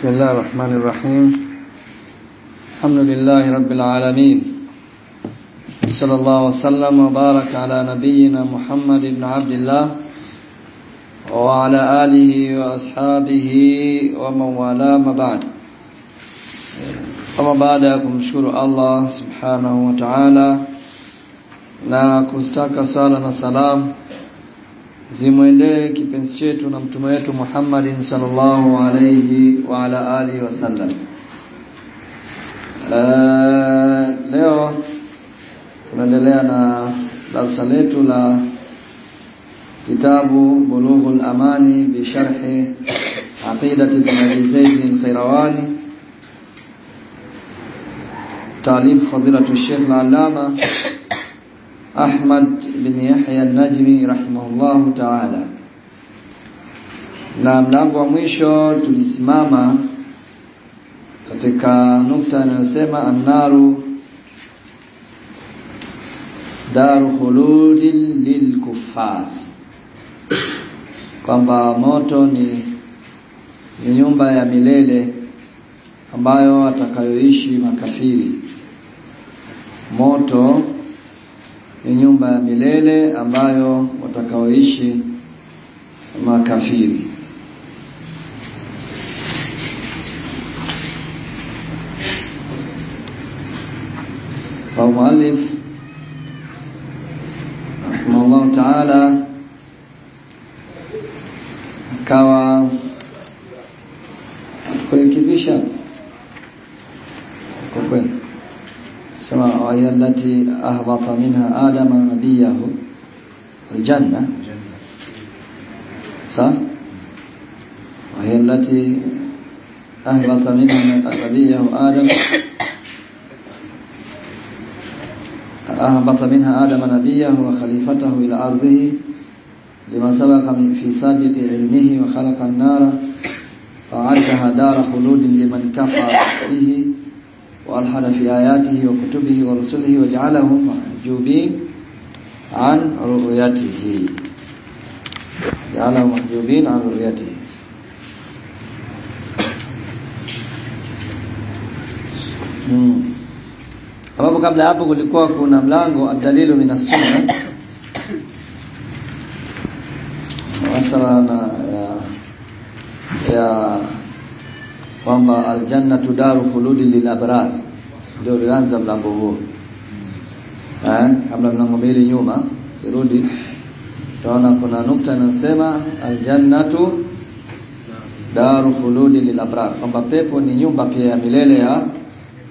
بسم الله الرحمن الرحيم. الحمد لله رب العالمين. صلى الله وسلم وبارك على نبينا محمد بن عبد الله وعلى آله وأصحابه ومن والاه ما بعد. kama baada ya kumshukuru Allah subhanahu wa ta'ala na kustaka sala na zimwendee kipenzi chetu na mtume wetu Muhammad sallallahu alayhi wa ala alihi wasallam. Uh, leo tunaendelea na darsa letu la kitabu Bulughul Amani bi sharhi aqidati Ibn Abi Zaid al-Qayrawani taalif fadilatu Sheikh al-Allama Ahmad bin Yahya Najmi rahimahullahu taala. Na mlango wa mwisho tulisimama katika nukta inayosema annaru daru khuludin lilkuffar, kwamba moto ni, ni nyumba ya milele ambayo atakayoishi makafiri. Moto ni nyumba ya milele ambayo watakaoishi makafiri. Muallif rahimahullahu taala akawa kurekebisha kwa kweli sema wahiyallati ahbata minha adama nabiyahu aljanna صح؟ وهي التي أهبط منها نبيه آدم. أهبط منها آدم نبيه وخليفته إلى أرضه لما سبق في سابق علمه وخلق النار فعدها دار خلود لمن كفر به. وألحد في آياته وكتبه ورسله وجعلهم محجوبين عن رؤيته جعلهم محجوبين عن رؤيته ambapo kabla hapo kulikuwa kuna mlango adalilu min sunna masala na ya, ya kwamba aljannatu daru khuludi lilabrar, ndio ulianza mlango huo. Eh kabla mlango mbili nyuma kirudi tunaona kuna nukta inasema aljannatu daru khuludi lilabrar, kwamba pepo ni nyumba pia ya milele ya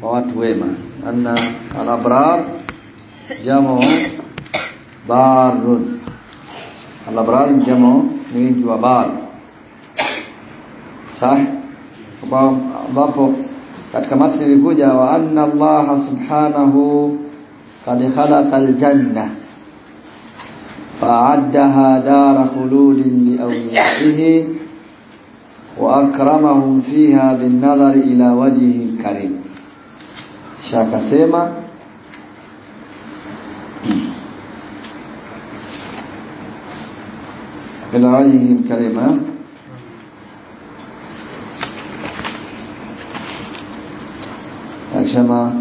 kwa watu wema. Anna alabrar jamu barun. Alabrar jamu ni wa bar. Sahi ambapo katika matni ilikuja wa anna Allah subhanahu qad khalaqa aljanna fa'addaha dara khuludin li awliyaihi wa akramahum fiha bin nadhar ila wajhihi karim shakasema ila كما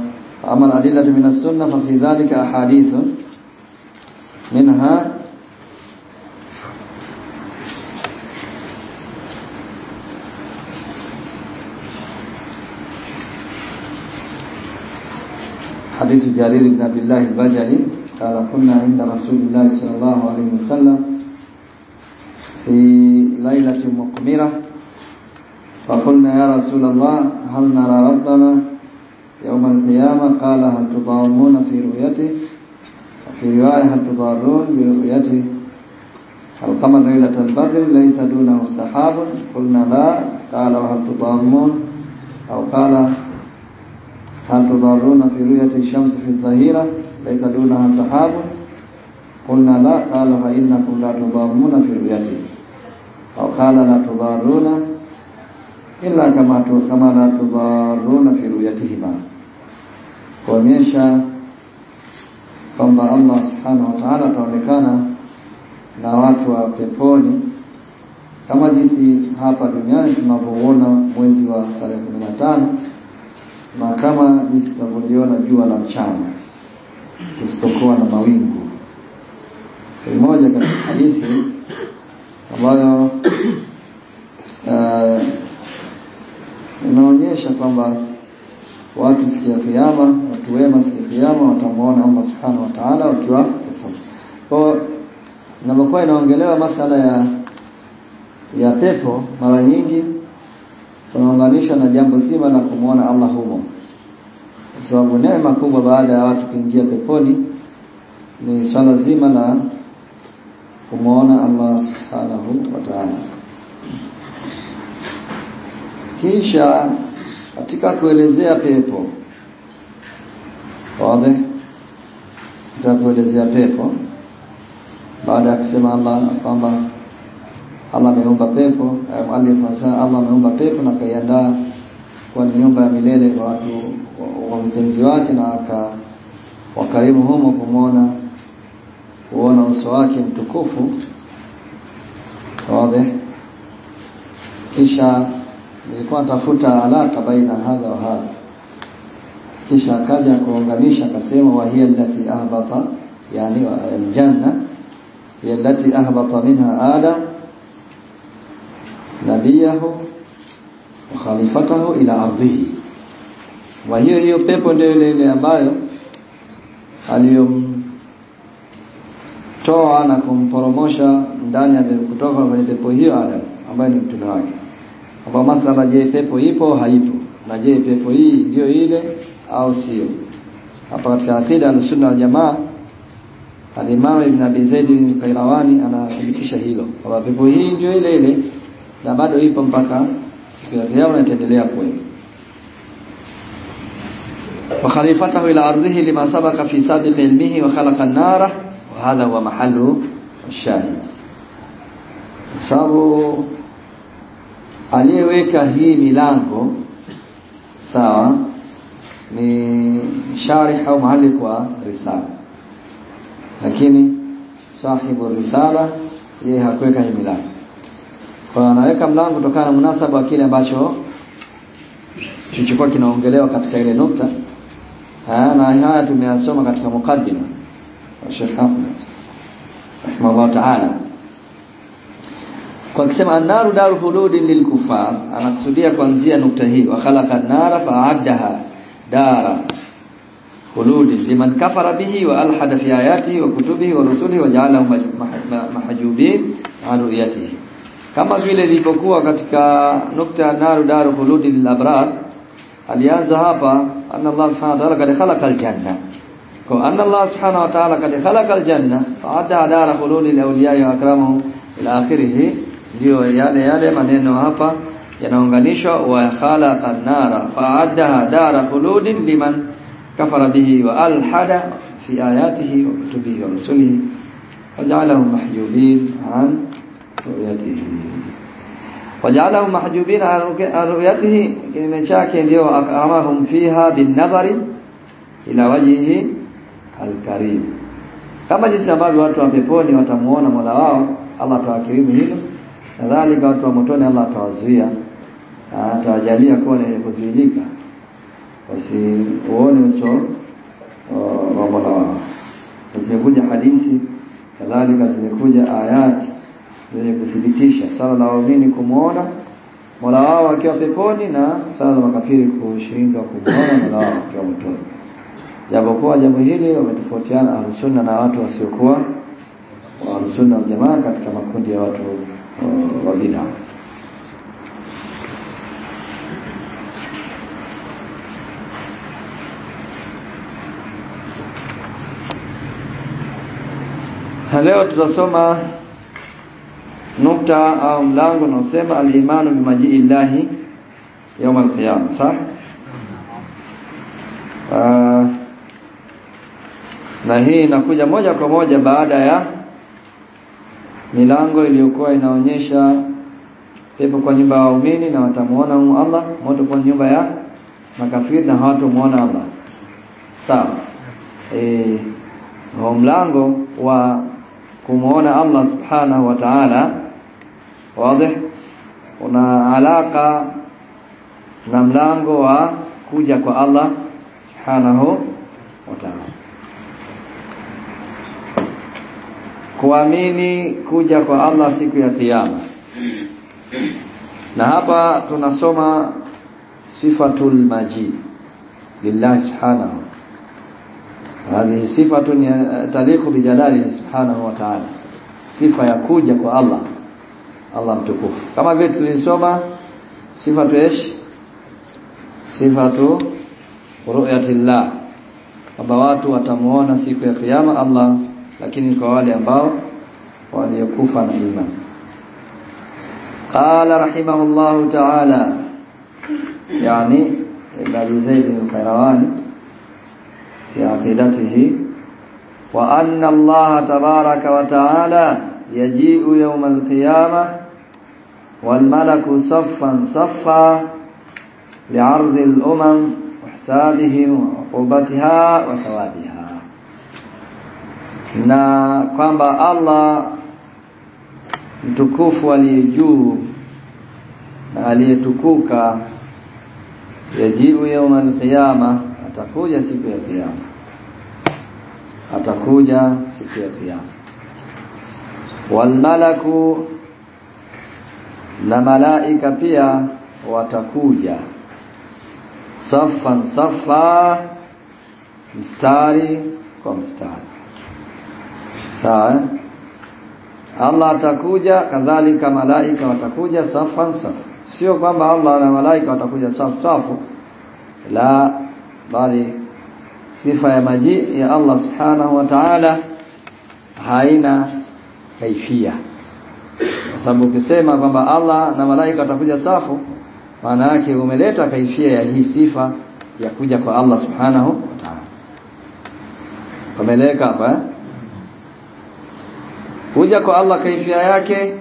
أما الأدلة من السنة ففي ذلك أحاديث منها حديث جرير بن عبد الله البجلي قال كنا عند رسول الله صلى الله عليه وسلم في ليلة مقمرة فقلنا يا رسول الله هل نرى ربنا؟ يوم القيامة قال هل تضامون في رؤيته وفي رواية هل تضارون برؤيته القمر ليلة البدر ليس دونه سحاب قلنا لا قال وهل تضامون أو قال هل تضارون في رؤية الشمس في الظهيرة ليس دونها سحاب قلنا لا قال فإنكم لا تضامون في رؤيته أو قال لا تضارون illa kama tu, kama la tudharuna fi ruyatihima kuonyesha kwamba Allah subhanahu wa ta'ala ataonekana na watu wa peponi kama jinsi hapa duniani tunavyoona mwezi wa tarehe kumi na tano na kama jinsi tunavyoliona jua la mchana kusipokuwa na mawingu. Moja katika hadithi ambayo uh, inaonyesha kwamba watu siku ya kiyama, watu wema siku ya kiyama watamwona Allah subhanahu wa ta'ala wakiwa peponi. Kwa inapokuwa inaongelewa masala ya ya pepo, mara nyingi tunaunganisha na jambo zima la kumwona Allah humo, kwa sababu neema kubwa baada ya watu kuingia peponi ni swala zima la kumwona Allah subhanahu wa ta'ala. Kisha katika kuelezea pepo. Wazi, katika kuelezea pepo, baada ya kusema Allah kwamba Allah ameumba pepo, Allah ameumba pepo na kaiandaa kwa nyumba ya milele kwa watu wa mpenzi wake, na aka wakarimu humo kumwona kuona uso wake mtukufu. Wazi. Kisha nilikuwa natafuta alaka baina hadha wa hadha, kisha akaja kuunganisha akasema, wa hiya allati ahbata, yani aljanna hiya allati ahbata minha adam nabiyahu wa khalifatahu ila ardhihi, wa hiyo hiyo pepo ndio ile ile ambayo aliyomtoa na kumporomosha ndani ya kutoka kwenye pepo hiyo Adam ambaye ni mtume wake. Kwa masala, je, pepo ipo haipo, na je pepo hii ndio ile au sio? Hapa katika akida al-sunna wal-jamaa al-Imam Ibn Abi Zaid al-Qayrawani anathibitisha hilo kwamba pepo hii ndio ile ile na bado ipo mpaka siku ya kiyama na itaendelea kuwepo. wa khalifatahu ila ardhihi lima sabaka fi sabiq ilmihi wa khalaqa an-nara wa hadha huwa mahallu ash-shahid. sababu aliyeweka hii milango sawa ni sharih au muallif wa risala, lakini sahibu risala yeye hakuweka hii milango. Kwa anaweka mlango kutokana na munasaba wa kile ambacho kilichokuwa kinaongelewa katika ile nukta. Na haya tumeyasoma katika mukaddima wa Sheikh Ahmed rahimahullah ta'ala, kwa kusema annaru daru huludin lilkufar, anakusudia kuanzia nukta hii, wa khalaqa an-nara fa'addaha dara huludin liman kafara bihi wa alhada fi ayatihi wa kutubihi wa rusulihi wa ja'alahum mahjubin an ru'yatihi kama vile ilivyokuwa katika nukta ya naru daru khuludi lil abrar, alianza hapa anna Allah subhanahu wa ta'ala kad khalaqa aljanna, kwa anna Allah subhanahu wa ta'ala kad khalaqa aljanna fa'adda dara khuludi lil awliya wa akramahum ila akhirih. Ndio yale yale maneno hapa yanaunganishwa, wa khalaqa an-nara fa'adda dara khuludi liman kafara bihi wa alhada fi ayatihi wa kutubihi wa rusulihi wa ja'alahum mahjubin an ruyatihi wajaalahum mahjubina an ruyatihi, kinyume chake ndio akramahum fiha binnadhari ila wajhihi alkarim, kama jinsi ambavyo watu wa peponi watamuona mola wao, Allah atawakirimu hilo. Kadhalika watu wa motoni, Allah atawazuia, atawajalia kuwa ni kuzuilika, wasiuone uso wa mola wao. Zimekuja hadithi, kadhalika zimekuja ayati zenye kuthibitisha swala la waumini kumwona mola wao akiwa peponi na swala la makafiri kushindwa kumwona mola wao akiwa motoni. Japokuwa jambo hili wametofautiana ahlusunna na watu wasiokuwa wa ahlusunna waljamaa katika makundi ya watu wa. Leo tutasoma nukta au mlango unaosema al-imanu bimajii llahi al-qiyama. Sawa? Uh, na hii inakuja moja kwa moja baada ya milango iliyokuwa inaonyesha pepo kwa nyumba ya waumini na watamuona Allah, moto kwa nyumba ya makafiri na hawatamuona Allah. Sawa? Eh, mlango wa kumuona Allah subhanahu wa ta'ala wazi una alaka na mlango wa kuja kwa Allah subhanahu wa ta'ala kuamini kuja kwa Allah siku ya kiyama na hapa tunasoma sifatul majid lillahi subhanahu هذه صفة تليق بجلاله سبحانه وتعالى sifa ya kuja kwa Allah Allah mtukufu kama vile tulisoma sifatu ish sifatu ru'yatillah kwamba watu watamuona siku ya kiyama Allah lakini kwa wale ambao waliokufa na imani qala rahimahullahu ta'ala yani ibn Zaid al-Qayrawani في عقيدته وأن الله تبارك وتعالى يجيء يوم القيامة والملك صفا صفا لعرض الأمم وحسابهم وعقوبتها وثوابها Na kwamba Allah mtukufu aliye juu na aliyetukuka yajiu yauma alqiyama atakuja siku ya kiyama. Atakuja siku ya kiyama. Walmalaku na malaika pia watakuja. Safan safa mstari kwa mstari sawa eh? Allah atakuja kadhalika malaika watakuja safan safa sio kwamba Allah na malaika watakuja safu safu la bali sifa ya maji ya Allah subhanahu wa ta'ala haina kaifia kwa sababu ukisema kwamba Allah na malaika watakuja safu maana yake umeleta kaifia ya hii sifa ya kuja kwa Allah subhanahu wa ta'ala umeleka hapa eh? Kuja kwa Allah kaifia yake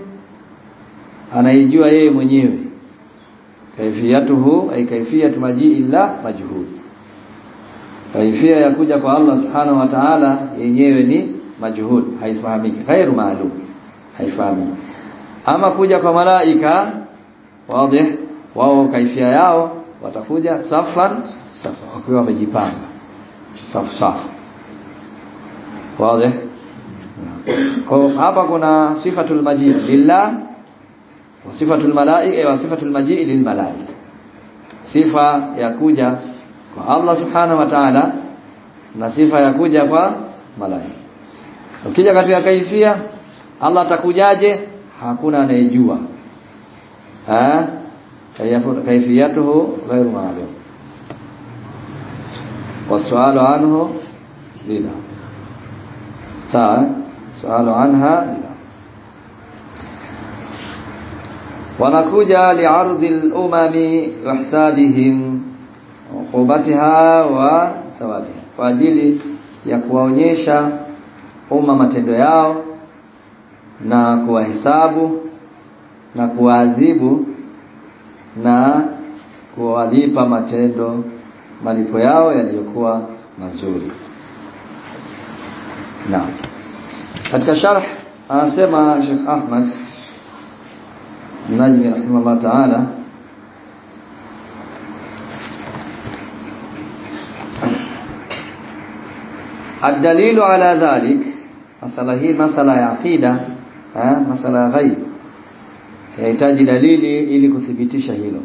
anaijua yeye mwenyewe. Kaifiyatuhu ay kaifiyatu majii illa majhud. Kaifia ya kuja kwa Allah subhanahu wa ta'ala yenyewe ni majhud haifahamiki. Ghairu malum haifahami ama kuja kwa malaika wazi wao kaifia yao watakuja safan safa wakiwa wamejipanga. Safu safu wazi kwa hapa kuna sifatul majid lillah wa sifatul malaika wa sifatul majid lil malaika. Sifa ya kuja kwa Allah subhanahu wa ta'ala na sifa ya kuja kwa malaika. Ukija katika kaifia Allah atakujaje? Hakuna anayejua. Eh kaifiyatuhu ghairu ma'lum. Wasualu anhu lina. sawa sualu anha wanakuja li'ardhi al-umami wa ihsabihim uqubatiha wa thawabiha. Kwa ajili ya kuwaonyesha umma matendo yao na kuwahesabu na kuwaadhibu na kuwalipa matendo malipo yao yaliyokuwa mazuri. Naam katika sharh anasema Sheikh Ahmad Najmi rahimahullah ta'ala الدليل على ذلك مسألة hii masala ya aqida eh masala ya ghaib yahitaji dalili ili kuthibitisha hilo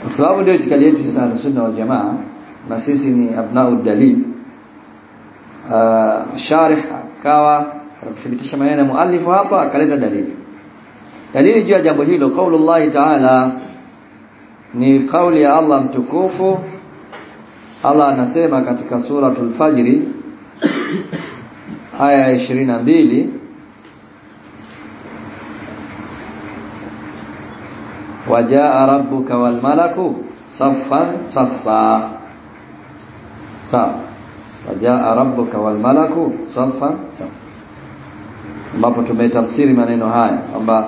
kwa sababu ndio itikadi yetu sana sunna wal jamaa na sisi ni abnau dalil uh, sharih akawa kuthibitisha maneno ya muallifu hapa akaleta dalili. Dalili juu ya jambo hilo qaulullah ta'ala ni kauli ya Allah mtukufu. Allah anasema katika suratul fajri aya ya 22 wajaa rabbuka wal malaku saffan saffa. Sawa wajaa rabbuka wal malaku safa ambapo tumetafsiri maneno haya kwamba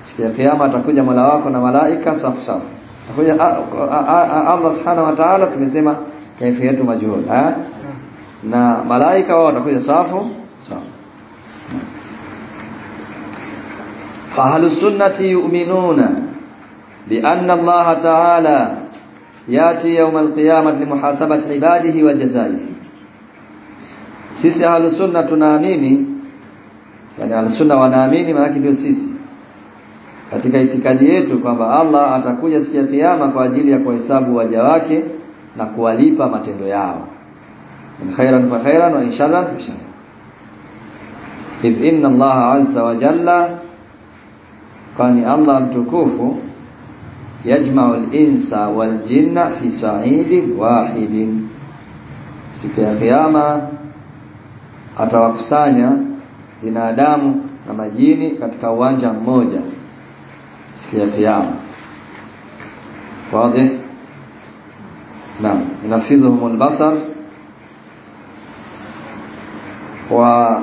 siku ya kiyama atakuja mwala wako na malaika saf saf Atakuja Allah Subhanahu wa Ta'ala tumesema kaifiyatu majhul. Eh? Na malaika wao watakuja safu safu. Fahlu sunnati yu'minuna bi anna Allah Ta'ala yati yawm al-qiyamati muhasabati ibadihi wa jazaihi sisi ahlu sunna tunaamini yani ahlu sunna wanaamini maana ndio sisi. Katika itikadi yetu kwamba Allah atakuja siku ya kiyama kwa ajili ya kuhesabu waja wake na kuwalipa matendo yao. In khairan fa khairan wa in sharran fa sharran. Idh inna Allah azza wa jalla kwani Allah mtukufu yajma'u al-insa wal jinna fi sa'idin wahidin. Siku ya kiyama atawakusanya binadamu na majini katika uwanja mmoja siku ya kiyama. Wazi? Naam. Inafidhuhum albasar. Wa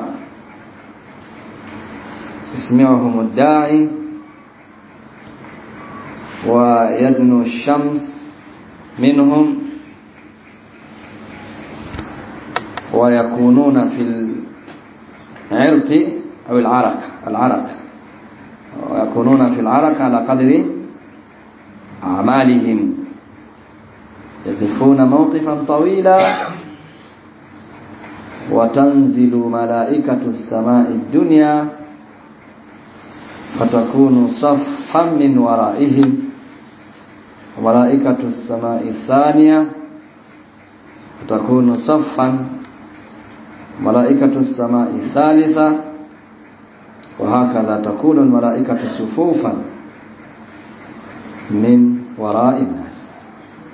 ismi'uhum ad-da'i. Wa yadnu shams minhum. ويكونون في العرق أو العرق العرق. ويكونون في العرق على قدر أعمالهم. يقفون موقفا طويلا. وتنزل ملائكة السماء الدنيا فتكون صفا من ورائهم. وملائكة السماء الثانية فتكون صفا ملائكة السماء الثالثة وهكذا تكون الملائكة صفوفا من وراء الناس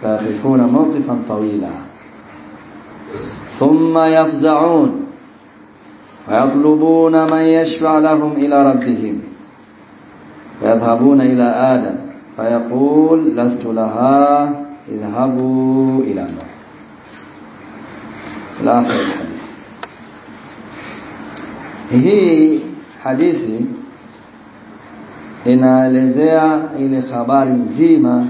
فيقفون موقفا طويلا. ثم يفزعون ويطلبون من يشفع لهم إلى ربهم. فيذهبون إلى آدم فيقول لست لها اذهبوا إلى نوح إلى آخر الحديث hii hadithi inaelezea ile habari nzima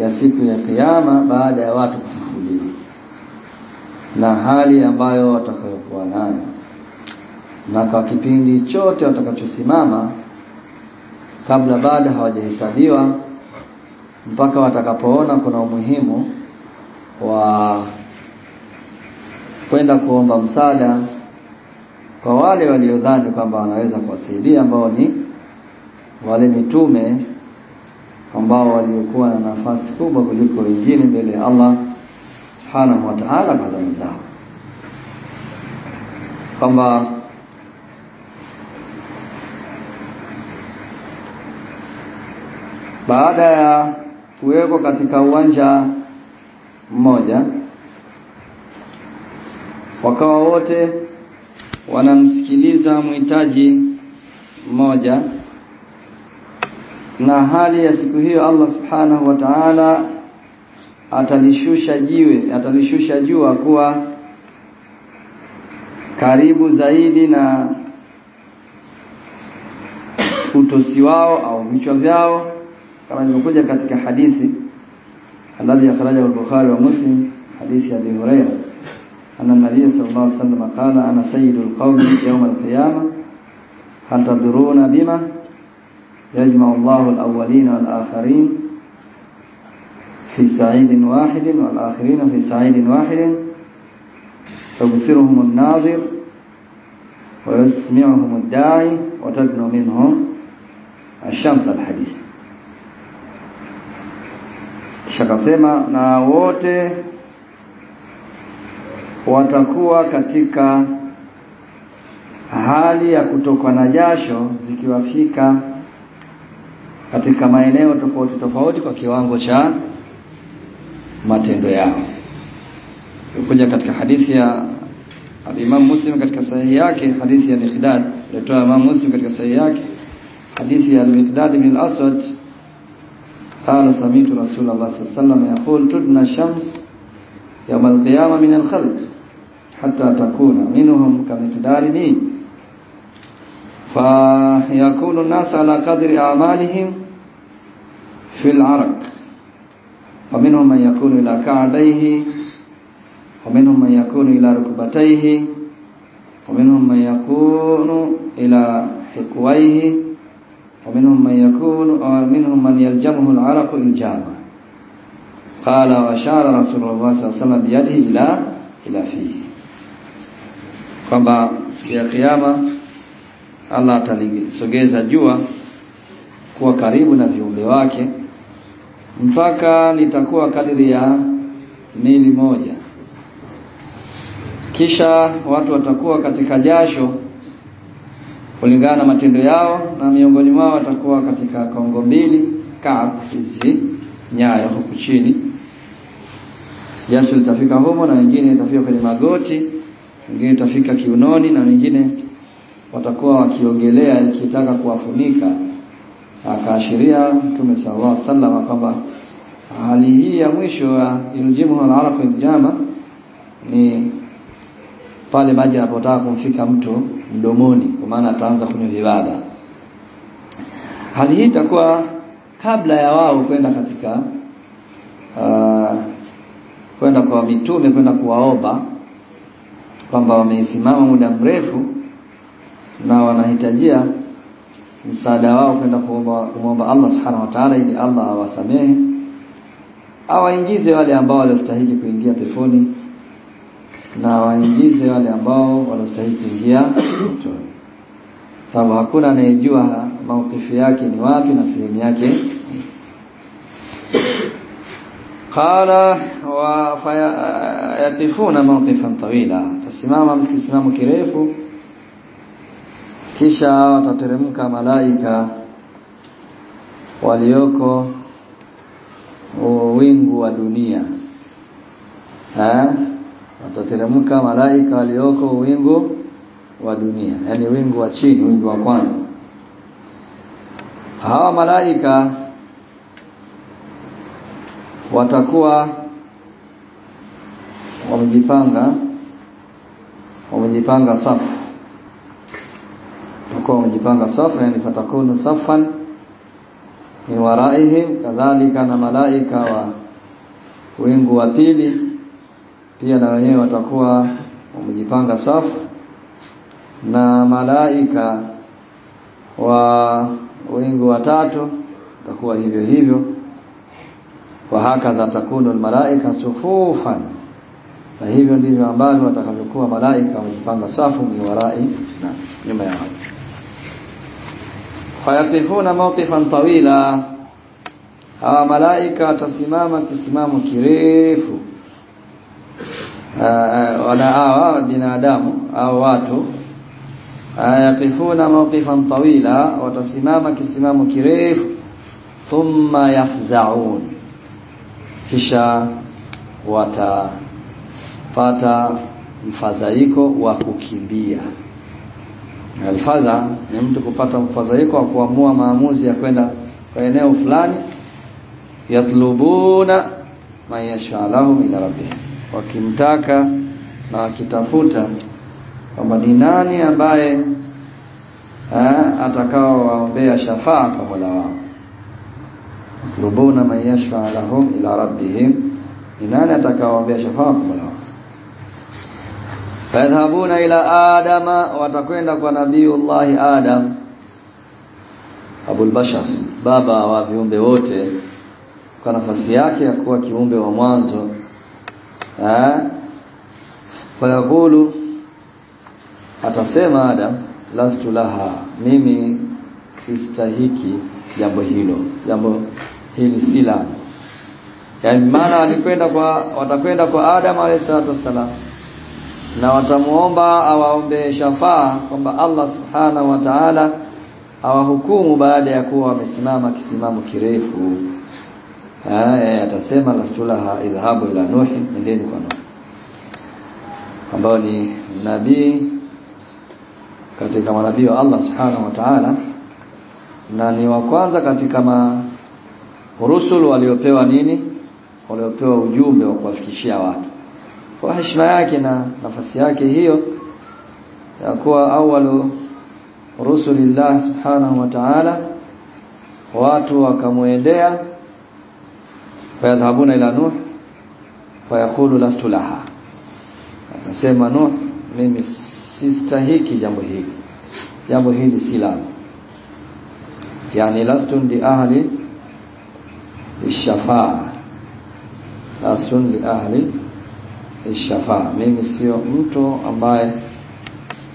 ya siku ya kiyama baada ya watu kufufuliwa na hali ambayo watakayokuwa nayo. Na kwa kipindi chote watakachosimama kabla bado hawajahesabiwa mpaka watakapoona kuna umuhimu wa kwenda kuomba msaada kwa wale waliodhani kwamba wanaweza kuwasaidia ambao ni wale mitume ambao waliokuwa na nafasi kubwa kuliko wengine mbele ya Allah subhanahu wa ta'ala kwa dhambi zao. Kwamba baada ya kuwekwa katika uwanja mmoja wakawa wote wanamsikiliza mhitaji mmoja. Na hali ya siku hiyo Allah subhanahu wa ta'ala atalishusha jiwe atalishusha jua kuwa karibu zaidi na utosi wao au vichwa vyao. Kama ilivyokuja katika hadithi alladhi akhrajahu al-Bukhari wa Muslim hadithi ya abu Hurairah أن النبي صلى الله عليه وسلم قال أنا سيد القوم يوم القيامة. هل تدرون بما يجمع الله الأولين والآخرين في سعيد واحد والآخرين في سعيد واحد؟ فبصرهم الناظر ويسمعهم الداعي وتدنو منهم الشمس الحديث. shakasema ناوته watakuwa katika hali ya kutokwa na jasho zikiwafika katika maeneo tofauti tofauti kwa kiwango cha matendo yao kuja katika hadithi ya Imam Muslim katika sahihi yake hadithi ya Miqdad ilitoa Imam Muslim katika sahihi yake hadithi ya Miqdad bin al-Aswad قال سمعت رسول الله صلى الله عليه وسلم يقول تدنى الشمس يوم القيامة من الخلق حتى تكون منهم كمقدار ميل فيكون الناس على قدر أعمالهم في العرق. ومنهم من يكون إلى كعبيه ومنهم من يكون إلى ركبتيه ومنهم من يكون إلى حكويه ومنهم من يكون ومنهم من يلجمه العرق إلجاما. قال وأشار رسول الله صلى الله عليه وسلم بيده إلى إلى فيه. Kwamba siku ya kiyama Allah atalisogeza jua kuwa karibu na viumbe wake mpaka litakuwa kadiri ya mili moja. Kisha watu watakuwa katika jasho kulingana na matendo yao na miongoni mwao watakuwa katika kongo mbili kaab hizi nyayo huku chini. Jasho litafika humo na wengine itafika kwenye magoti wengine itafika kiunoni na wengine watakuwa wakiogelea ikitaka kuwafunika. Akaashiria Mtume sallallahu alaihi wasallam kwamba hali hii ya mwisho ya iljimu al-araq iljama ni pale maji yanapotaka kumfika mtu mdomoni kwa maana ataanza kunywa vibada. Hali hii itakuwa kabla ya wao kwenda katika uh, kwenda kwa mitume kwenda kuwaomba kwamba wameisimama muda mrefu na wanahitajia msaada wao kwenda kumwomba Allah subhanahu wa ta'ala ili Allah awasamehe awaingize wale ambao waliostahili kuingia peponi na waingize wale ambao wanastahili kuingia motoni sababu hakuna anayejua maukifu yake ni wapi na sehemu yake qala wa fayaqifuna mawqifan tawila tasimama msisimamo kirefu. Kisha watateremka malaika walioko wingu wa dunia. Eh watateremka malaika walioko wingu wa dunia. Yani wingu wa chini wingu wa kwanza. Hawa malaika watakuwa wamejipanga wamejipanga safu. Wako wamejipanga safu yani fatakunu safan ni waraihim kadhalika na malaika wa wingu wa pili. Pia na wenyewe watakuwa wamejipanga safu. Na malaika wa wingu wa tatu watakuwa hivyo hivyo. Wa hakadha takunu almalaika sufufan na hivyo ndivyo ambavyo watakavyokuwa malaika wamejipanga safu ni warai na nyuma yao. Fayaqifuna mawqifan tawila. Hawa malaika watasimama kisimamo kirefu. Wana hawa binadamu au watu. Yaqifuna mawqifan tawila. Watasimama kisimamo kirefu. Thumma yafzaun. Kisha watapata mfadhaiko wa kukimbia. Alfadha ni mtu kupata mfadhaiko wa kuamua maamuzi ya kwenda kwa eneo fulani yatlubuna mayashalahum yasha lahum ila rabbihim wakimtaka na wakitafuta kwamba ni nani ambaye atakao waombea shafaa kwa Mola wao. Yatlubuna man lahum ila rabbihim ni nani atakao waombea shafaa kwa Mola wao fadhhabuna ila adama watakwenda kwa nabiiullah adam. Abul bashar baba wa viumbe wote kwa nafasi yake ya kuwa kiumbe wa mwanzo. Eh fayaqulu atasema adam lastu laha mimi sistahiki jambo hilo jambo hili si la yani maana walikwenda kwa watakwenda kwa adam alayhi salatu wassalam na watamuomba awaombe shafaa kwamba Allah subhanahu wa ta'ala awahukumu baada ya kuwa wamesimama kisimamo kirefu. Haya atasema lastulaha idhahabu ila nuhi nendeni kwa nuhi. Ambao ni nabii katika manabii wa Allah subhanahu wa ta'ala na ni wa kwanza katika ma rusul waliopewa nini? Waliopewa ujumbe wa kuwafikishia watu kwa heshima yake na nafasi yake hiyo ya kuwa awalu rusulillah subhanahu wa ta'ala watu wakamwendea fayadhhabuna ila nuh fayakulu lastu laha. Akasema nuh mimi sistahiki jambo hili. Jambo hili si langu yani lastu ndi ahli ishafaa lastu li ahli ishafaa mimi sio mtu ambaye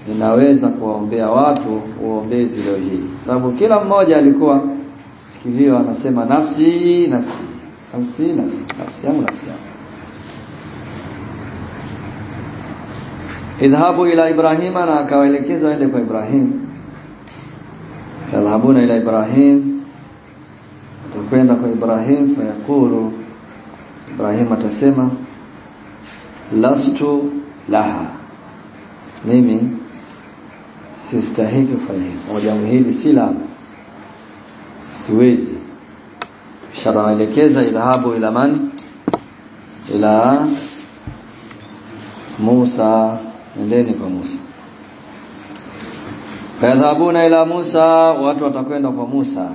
ninaweza kuwaombea watu uombezi leo hii. Sababu kila mmoja alikuwa sikilio anasema nafsi nafsi nafsi nafsi nafsi yangu nafsi yangu. Idhabu ila ibrahima na akawaelekeza waende kwa ibrahim. Yadhhabuna ila ibrahim tukwenda kwa ibrahim fayaqulu ibrahim atasema lastu laha. Mimi sistahiki kufanya hivyo. Jambo hili si langu siwezi. Sharaelekeza idhahabu ila man? Ila Musa. Ndeni kwa Musa. Fayadhabuna ila Musa watu watakwenda kwa Musa.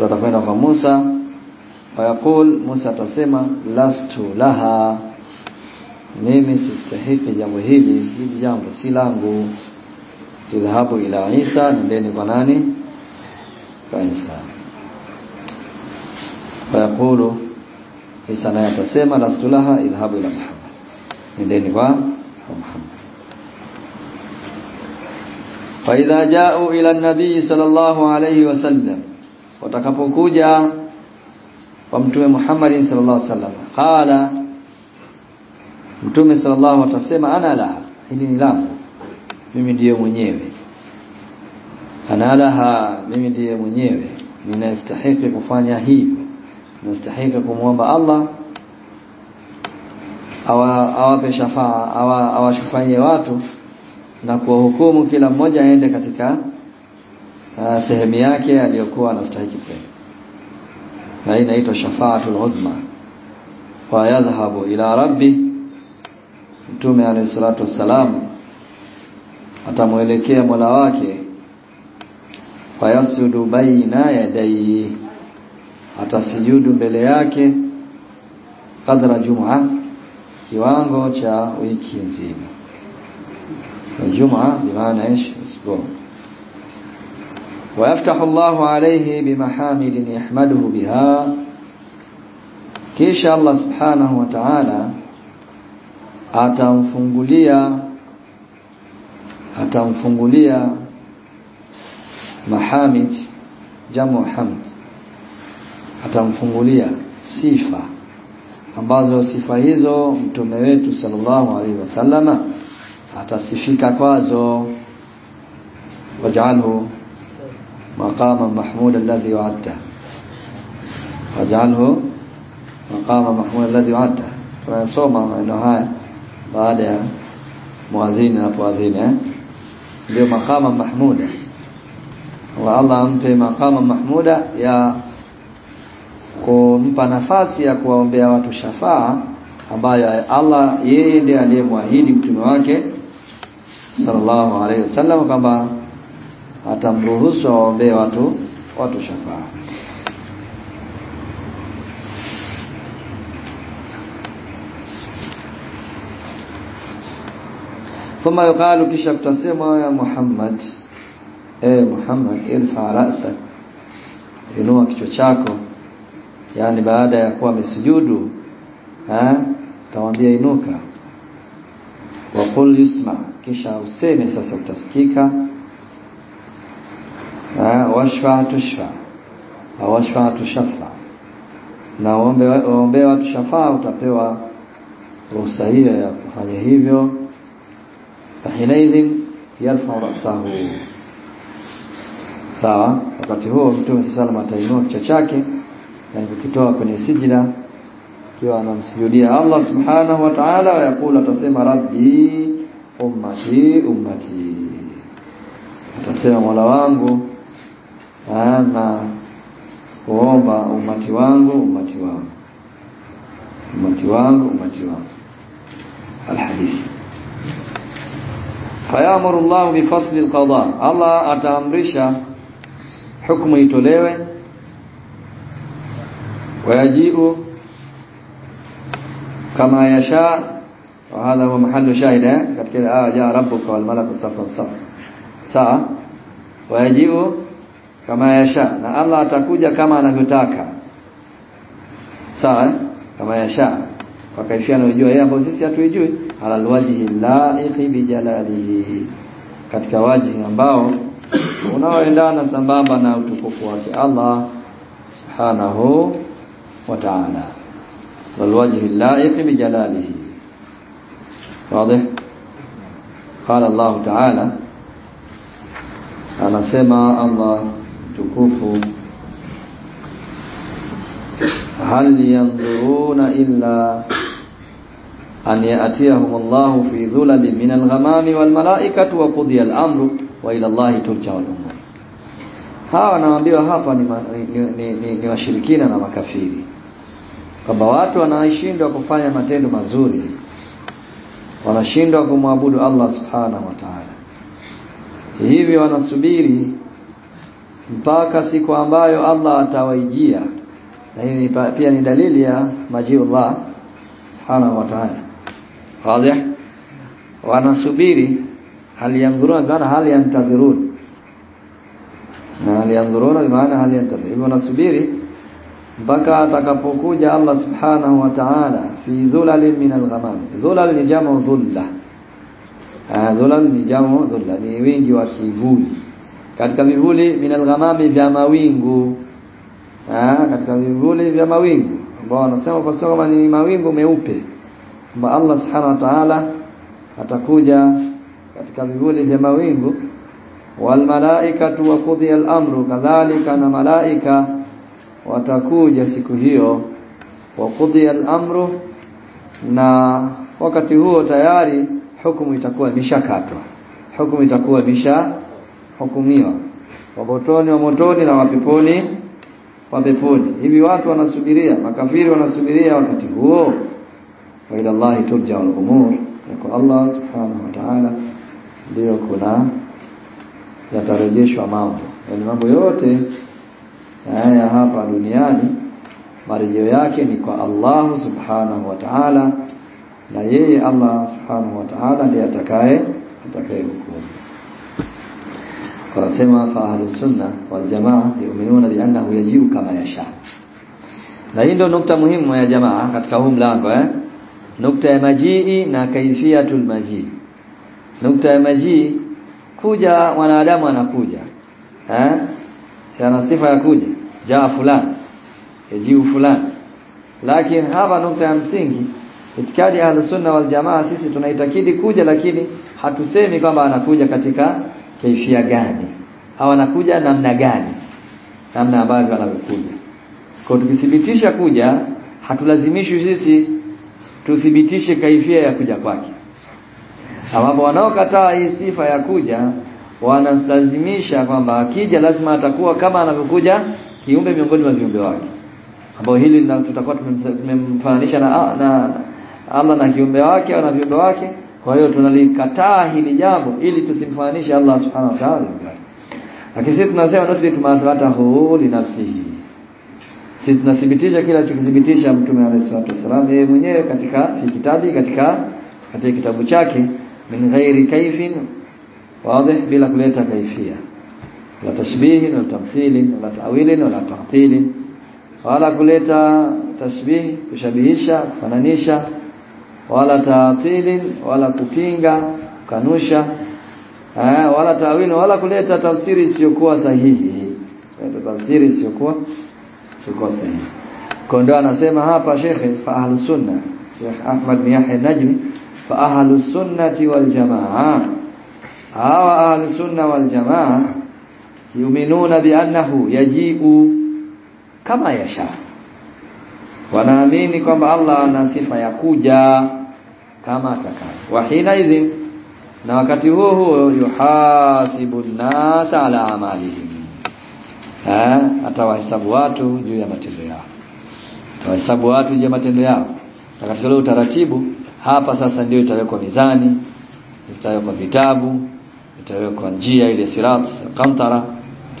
Watakwenda kwa Musa. Fayaqul Musa atasema lastu laha mimi sistahiki jambo hili hili jambo si langu. Idhahabu ila Isa nendeni kwa nani? Kwa Isa. Fayaqulu Isa naye atasema lastu laha idhahabu ila Muhammad. Nendeni kwa Muhammad. Fa idha ja'u ila an-nabii sallallahu alayhi wasallam watakapokuja kwa mtume Muhammad sallallahu alaihi wasallam qala mtume sallallahu atasema ana laha. Hili ni langu mimi ndiye mwenyewe. Ana laha mimi ndiye mwenyewe. Ninastahili kufanya hivyo. Ninastahili kumwomba Allah awa awape shafaa awa awashufanyie watu na kuwahukumu kila mmoja aende katika uh, sehemu yake aliyokuwa anastahili kwenda. Na hii inaitwa shafaatul uzma. Wa yadhhabu ila rabbi mtume alayhi salatu wassalam atamuelekea Mola wake fayasudu baina yadayhi atasijudu mbele yake kadra jum'a kiwango cha wiki nzima الجمعة بمعنى ايش اسبوع ويفتح الله عليه بمحامد يحمده بها kisha Allah subhanahu wa ta'ala atamfungulia atamfungulia mahamid jamu hamd. Atamfungulia sifa ambazo sifa hizo mtume wetu sallallahu alaihi wasallama atasifika kwazo. Waj'alhu maqama mahmud alladhi wa'adta. Waj'alhu maqama mahmud alladhi wa'adta. Tunasoma maneno haya baada ya muadhini anapoadhini eh? Ndio makama mahmuda. Wa Allah ampe makama mahmuda ya kumpa nafasi ya kuwaombea watu shafaa ambayo Allah yeye ndiye aliyemwahidi mtume wake sallallahu alaihi wasallam kwamba atamruhusu awaombee watu watu shafaa thumma yuqalu kisha kutasema ya Muhammad eh Muhammad irfa ra'sak inua kichwa chako. Yani baada ya kuwa amesujudu eh tawambia inuka. Wa qul yusma. Kisha useme sasa utasikika. Washfa tushfa. Washfa tushfa na ombe ombe watu shafaa utapewa ruhusa hiyo ya kufanya hivyo fahinaidhin يرفع ra'sahu sawa? Wakati huo mtume sallallahu alayhi atainua kichwa chake na kukitoa kwenye sijida akiwa anamsujudia Allah subhanahu wa ta'ala wa yakula atasema rabbi ummati ummati. Atasema mola wangu na kuomba umati wangu umati wangu. Umati wangu umati wangu. Alhadith fayamuru Allah bifasli alqada Allah ataamrisha hukumu itolewe wayajiu kama yasha wa hadha huwa mahallu shahida katika aya ja rabbuka wal malaku safan safa sawa wayajiu kama yasha na Allah atakuja kama anavyotaka sawa eh? kama yasha kwa kaifia anayojua yeye ambao sisi hatuijui ala alwajhi laiqi bijalalihi katika wajihi ambao unaoendana sambamba na utukufu wake Allah subhanahu wa ta'ala walwajhi laiqi bijalalihi wazi قال الله تعالى anasema Allah tukufu hal yanzuruna illa an ya'tiyahum Allahu fi dhulali min al-ghamami wal malaikatu wa qudiya al-amru wa ila Allahi turja'u al-umur hawa naambiwa hapa ni, ni, ni, ni, ni washirikina na makafiri. Kwamba watu wanaishindwa kufanya matendo mazuri wanashindwa kumwabudu Allah subhanahu wa ta'ala. Hivi wanasubiri mpaka siku ambayo Allah atawaijia. Na hii pia ni dalili ya majiullah subhanahu wa ta'ala wazi wanasubiri hal yanzuruna maana hal yantadhirun. Na hali yanzuruna maana hali yantadhirun. Wanasubiri mpaka atakapokuja Allah subhanahu wa ta'ala fi dhulalin min al-ghamam. Dhulal ni jamu dhulla. Dhulal ni jamu dhulla. Ni wingi wa kivuli. Katika vivuli min al-ghamami vya mawingu. Ah katika vivuli vya mawingu. Ambao wanasema kwa sababu ni mawingu meupe kwamba Allah subhanahu wa ta'ala atakuja katika vivuli vya mawingu. Wal malaikatu wa al-amru kadhalika na malaika watakuja siku hiyo. Wa qudhiya al-amru na wakati huo tayari hukumu itakuwa imeshakatwa. Hukumu itakuwa imesha hukumiwa wa botoni wa motoni na wapeponi wa peponi. Hivi watu wanasubiria makafiri wanasubiria wakati huo wa ila Allah turja al-umur kwa Allah subhanahu wa ta'ala ndio kuna yatarejeshwa mambo. Yani mambo yote haya hapa duniani marejeo yake ni kwa Allah subhanahu wa ta'ala na yeye Allah subhanahu wa ta'ala ndiye atakaye atakaye hukumu. Wanasema fa ahlus sunna wal jamaa yu'minuna bi annahu yajiu kama yasha. Na hii ndio nukta muhimu ya jamaa katika huu mlango eh nukta ya majii na kaifiatul majii. Nukta ya majii kuja mwanadamu anakuja. Eh si ana sifa ya kuja? Jaa fulani. Yajiu fulani. Lakini hapa nukta ya msingi itikadi ya sunna wal jamaa sisi tunaitakidi kuja lakini hatusemi kwamba anakuja katika kaifia gani. Au anakuja namna gani? Namna ambavyo anavyokuja kwa tukithibitisha kuja hatulazimishi sisi tuthibitishe kaifia ya kuja kwake. Ambapo wanaokataa hii sifa ya kuja wanalazimisha kwamba akija lazima atakuwa kama anavyokuja kiumbe miongoni mwa viumbe wake. Ambao hili tutakuwa tumemfananisha na, na Allah na kiumbe wake au na viumbe wake. Kwa hiyo tunalikataa hili jambo ili tusimfananishe Allah subhanahu wa ta'ala. Lakini sisi tunasema nuthbitu ma athbatahu li nafsihi sisi tunathibitisha kila tukithibitisha mtume alayhi salatu wasallam yeye mwenyewe katika fi kitabi katika katika kitabu chake min ghairi kaifin wazi bila kuleta kaifia. La tashbihi wala tamthili wala ta'wili wala ta'til wala kuleta tashbih kushabihisha kufananisha. Wala ta'til wala kupinga kanusha wala ta'wili wala kuleta tafsiri isiyokuwa sahihi. Tafsiri isiyokuwa isiyokuwa sahihi kwa ndio anasema hapa shekhe fa ahlus sunna Sheikh Ahmad bin Yahya Najmi fa ahlus sunnati wal jamaa. Hawa ahlus sunna wal jamaa yuminuna bi annahu yajibu kama yasha. Wanaamini kwamba Allah ana sifa ya kuja kama atakavyo. Wa hina idhin na wakati huo huo yuhasibu nasa ala amalihim eh atawahesabu watu juu ya matendo yao. Atawahesabu watu juu ya matendo yao. Na katika leo utaratibu hapa sasa ndio itawekwa mizani itawekwa vitabu itawekwa njia ile sirat qantara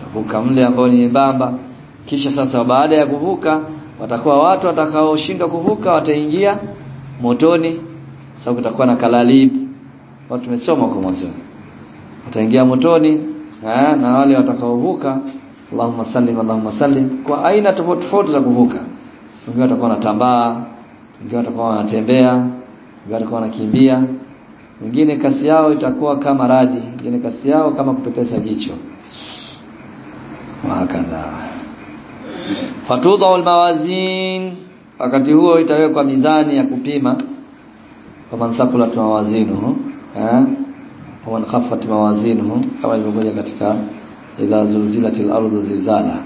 tabuka mle ambao ni mbamba. kisha sasa baada ya kuvuka watakuwa watu watakaoshindwa kuvuka wataingia motoni. Sababu kutakuwa na kalalib watu tumesoma kwa mwanzo wataingia motoni na wale watakaovuka Allahumma sallim Allahumma sallim. Kwa aina tofauti tofauti za kuvuka. Wengine watakuwa wanatambaa wengine watakuwa wanatembea wengine watakuwa wanakimbia. Wengine kasi yao itakuwa kama radi wengine kasi yao kama kupepesa jicho. Wakadha. Fatudha almawazin. Wakati huo itawekwa mizani ya kupima. Kama thaqulat mawazinuhu eh? Wa khaffat mawazinuhu kama ilivyokuja katika idha zulzilatil ardu zilzala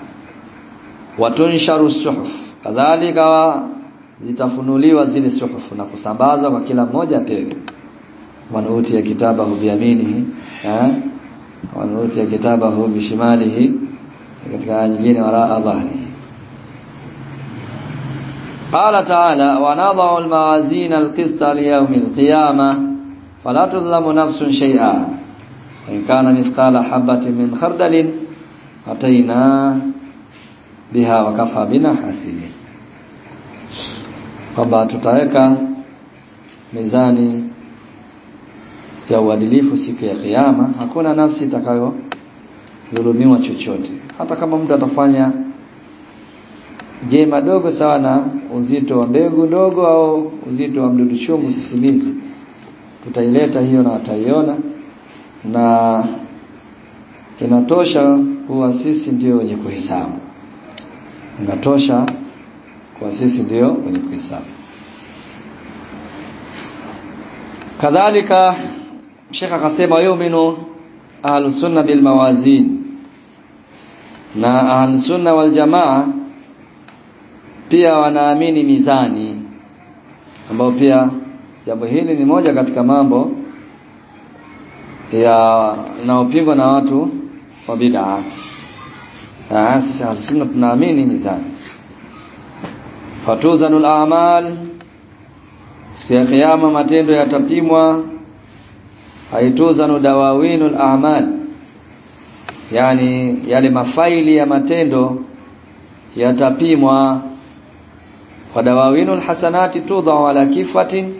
wa tunsharu suhuf kadhalika zitafunuliwa zile suhufu na kusambazwa kwa kila mmoja apewe wanuti ya kitabahu biyaminihi eh wanuti ya kitabahu bishimalihi katika aya nyingine waraa dhahrihi قال تعالى ونضع الموازين القسط ليوم القيامة فلا تظلم نفس شيئا in kana mithqala habatin min khardalin ataina biha wa kafa bina hasibin kwamba tutaweka mizani ya uadilifu siku ya kiyama hakuna nafsi itakayo dhulumiwa chochote. Hata kama mtu atafanya jema dogo sawa na uzito wa mbegu ndogo au uzito wa mdudu chungu sisimizi tutaileta hiyo na wataiona na inatosha kuwa sisi ndio wenye kuhesabu. Inatosha kuwa sisi ndio wenye kuhesabu. Kadhalika Sheikh akasema yu'minu ahlus sunna bil mawazin. Na ahlus sunna wal jamaa pia wanaamini mizani. Ambao pia jambo hili ni moja katika mambo ya inaopingwa na watu wa bid'a. Sisi sunna tunaamini mizani fatuzanul a'mal. Siku ya kiyama matendo yatapimwa. Haituzanu dawawinul a'mal. Yani yale mafaili ya matendo yatapimwa. Wa dawawinul hasanati tudha ala kifatin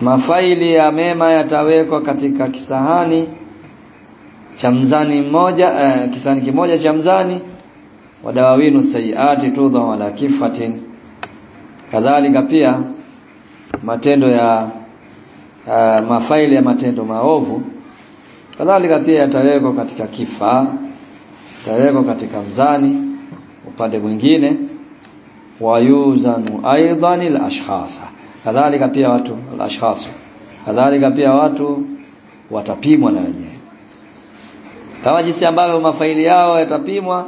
mafaili ya mema yatawekwa katika kisahani cha mzani mmoja eh, kisahani kimoja cha mzani. Wadawawinu sayiati tudha wala kifatin. Kadhalika pia matendo ya uh, mafaili ya matendo maovu. Kadhalika pia yatawekwa katika kifaa yatawekwa katika mzani. Upande mwingine wayuzanu aidan al-ashkhasa kadhalika pia watu alashkhas. Kadhalika pia watu watapimwa na wenyewe. Kama jinsi ambavyo mafaili yao yatapimwa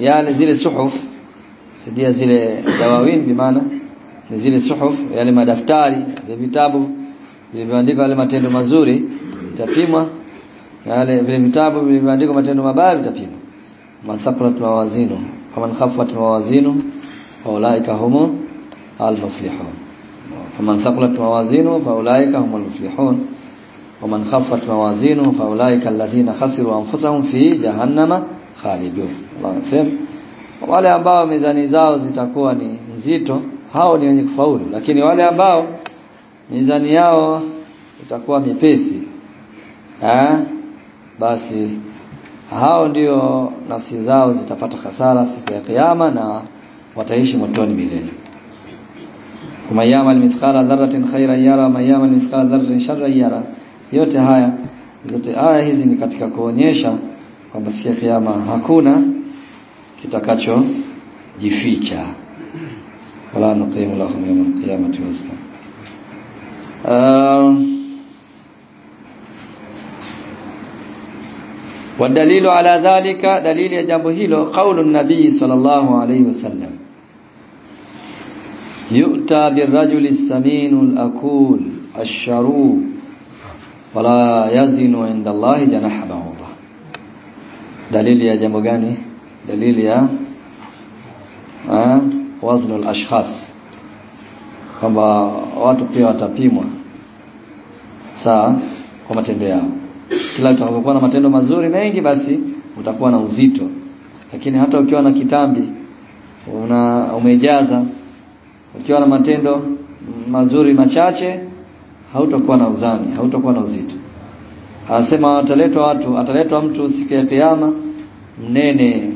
yale zile suhuf sidia zile dawawin bimaana ni zile suhuf yale madaftari ya vitabu vilivyoandikwa yale matendo mazuri vitapimwa. Yale vile vitabu vilivyoandikwa matendo mabaya vitapimwa. Man thaqulat mawazinu faman khaffat mawazinu faulaika humu al-muflihun faman thaqulat mawazinu faulaika humul muflihun waman khaffat mawazinu faulaika alladhina khasiru anfusahum fi jahannama khalidun Allah anasema wale ambao mizani zao zitakuwa ni nzito. Hao ni wenye kufaulu. Lakini wale ambao mizani yao itakuwa mipesi eh basi hao ndio nafsi zao zitapata hasara siku ya kiyama na wataishi motoni milele man ya'mal mithqala dharratin khayran yara mayama ya'mal mithqala dharratin sharran yara. Yote haya zote haya hizi ni katika kuonyesha kwamba siku ya kiyama hakuna kitakacho jificha wala nuqimu lahum yawm al-qiyamati um, wa dalilu ala dhalika dalili ya jambo hilo qaulun nabii sallallahu alayhi wasallam يؤتى بالرجل السمين الأكول الشروب ولا يزن عند الله جناح بعوضة دليل ya jambo gani dalili ya ah wazn al-ashkhas kwamba watu pia watapimwa sawa kwa matendo yao kila utakapokuwa na matendo mazuri mengi basi utakuwa na uzito lakini hata ukiwa na kitambi una umejaza ukiwa na matendo mazuri machache hautakuwa na uzani hautakuwa na uzito. Anasema ataletwa watu ataletwa mtu siku ya kiyama mnene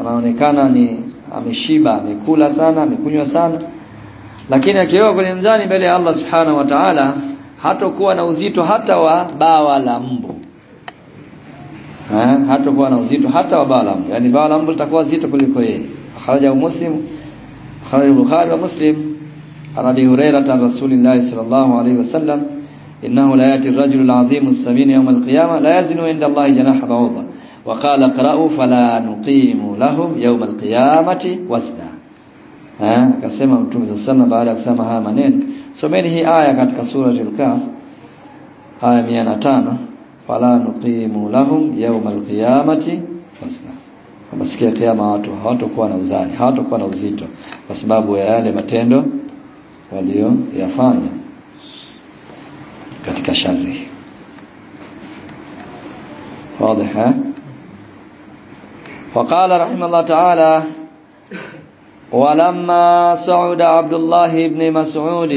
anaonekana ni ameshiba amekula sana amekunywa sana. Lakini akiwekwa kwenye mzani mbele ya Allah subhanahu wa ta'ala hatakuwa na uzito hata wa bawa la mbu. Ha, hatakuwa na uzito hata wa bawa la mbu. Yani bawa la mbu litakuwa zito kuliko yeye. Akhrajahu muslim خرج البخاري ومسلم. عن أبي هريرة عن رسول الله صلى الله عليه وسلم إنه لا يأتي الرجل العظيم السمين يوم القيامة لا يزن عند الله جناح بعوضة. وقال اقرأوا فلا نقيم لهم يوم القيامة وزنا. ها؟ كما متوم صلى الله عليه وسلم بعد كما ها منين؟ سمين هي آية في سوره الكهف. آية 105 فلا نقيم لهم يوم القيامة وزنا. Kama siku ya kiyama watu hawatakuwa na uzani hawatakuwa na uzito kwa sababu ya yale matendo walioyafanya katika shari واضح وقال رحمه الله تعالى ولما صعد عبد الله بن مسعود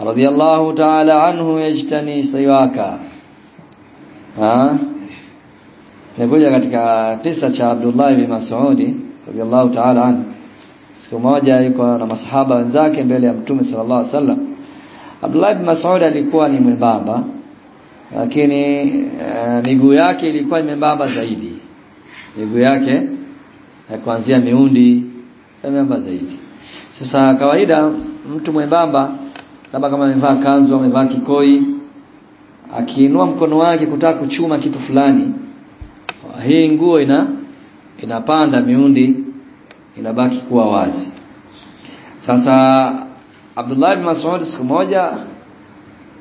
رضي الله تعالى عنه يجتني سواكا ها nikuja katika kisa cha Abdullah ibn Mas'ud radiyallahu ta'ala anhu. Siku moja yuko na masahaba wenzake mbele ya Mtume sallallahu alaihi wasallam. Abdullah ibn Mas'ud alikuwa ni mwembamba lakini uh, miguu yake ilikuwa imembamba zaidi. Miguu yake ya kuanzia miundi imembamba zaidi. Sasa kawaida mtu mwembamba labda kama amevaa kanzu amevaa kikoi akiinua mkono wake kutaka kuchuma kitu fulani hii nguo ina inapanda miundi inabaki kuwa wazi. Sasa Abdullah bin Mas'ud siku moja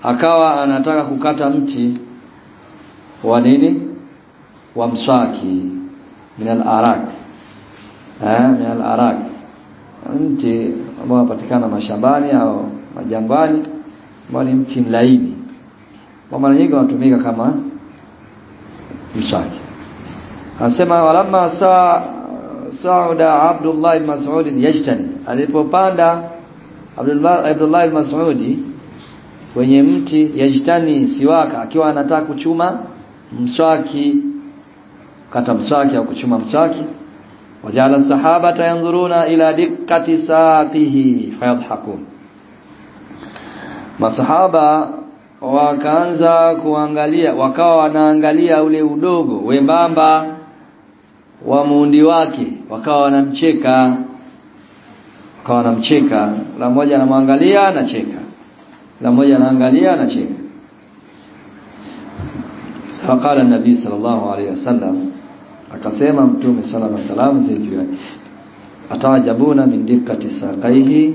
akawa anataka kukata mti wa nini? Wa mswaki min al-arak eh min al-arak mti ambao unapatikana mashambani au majangwani ambao ni mti mlaini. Kwa mara nyingi unatumika kama mswaki anasema walamma saa sauda Abdullah ibn Mas'ud yajtani. Alipopanda Abdullah ibn Mas'ud kwenye mti yajtani siwaka akiwa anataka kuchuma mswaki kata mswaki au kuchuma mswaki. Wajala sahaba yanzuruna ila dikkati saqihi fayadhhakun. Masahaba wakaanza kuangalia wakawa wanaangalia ule udogo wembamba wa muundi wake wakawa wanamcheka. Wakawa wanamcheka. La mmoja anamwangalia anacheka. La mmoja anaangalia anacheka. Faqala an-nabi sallallahu alayhi wasallam akasema mtume sallallahu alayhi wasallam yake atajabuna min dikkati saqaihi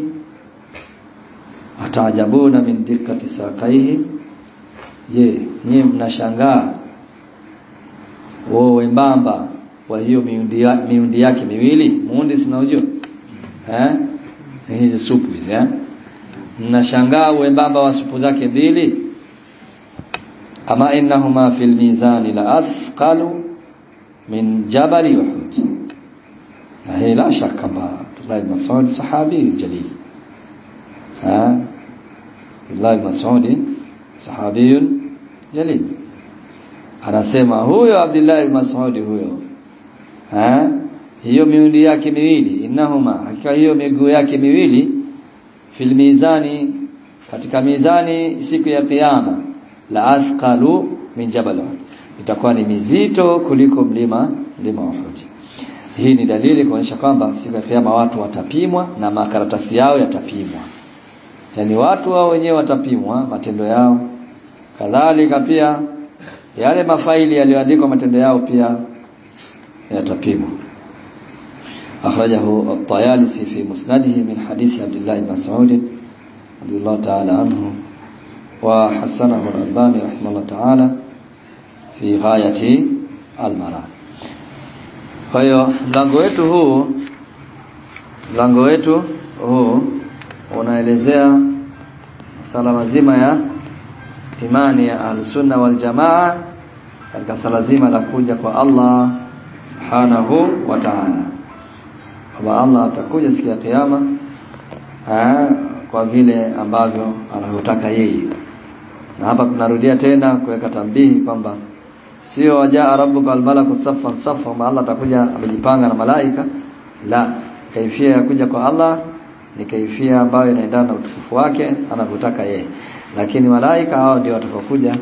atajabuna min dikkati saqaihi. Je nyinyi mnashangaa? Wao wembamba wa hiyo miundi, ya, miundi yake miwili muundi sinaujua eh? Hizi supu hizi eh? Mnashangaa wembamba wa supu zake mbili. Ama innahuma fil mizani la athqalu min jabali uhud. Na hii la shaka ba Abdullah ibn Mas'ud sahabi jalil. Ha Abdullah ibn Mas'ud sahabi jalil. Anasema huyo Abdullah ibn Mas'ud huyo ha? Hiyo miundi yake miwili innahuma hakika hiyo miguu yake miwili fil mizani katika mizani siku ya kiyama la athqalu min jabal itakuwa ni mizito kuliko mlima mlima Uhud. Hii ni dalili kuonyesha kwamba siku ya kiyama watu watapimwa na makaratasi yao yatapimwa. Yani watu wao wenyewe watapimwa matendo yao. Kadhalika pia yale mafaili yaliyoandikwa matendo yao pia yatapimwa akhrajahu at-Tayalisi fi musnadihi min hadithi Abdullah ibn Mas'ud radiyallahu ta'ala anhu wa hasanahu al-Albani rahimahullah ta'ala fi ghayati al-mara kwa hiyo mlango wetu huu mlango wetu huu unaelezea sala mazima ya imani ya al-sunna wal jamaa katika sala zima la kuja kwa Allah subhanahu wa ta'ala. Kwamba Allah atakuja siku ya kiyama kwa vile ambavyo anavyotaka yeye. Na hapa tunarudia tena kuweka tambihi kwamba sio wajaa rabbuka almalaku safa ma Allah atakuja amejipanga na malaika. La kaifia ya kuja kwa Allah ni kaifia ambayo inaendana na utukufu wake anavyotaka yeye. Lakini malaika hao ndio watakaokuja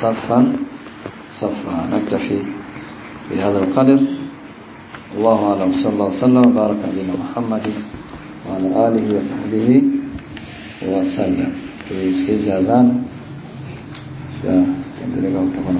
saffan safa naktafi بهذا القدر. الله أعلم. صلى الله وسلم. وبارك علينا محمد وعلى آله وصحبه وسلم. في هذا فيمتلكه كما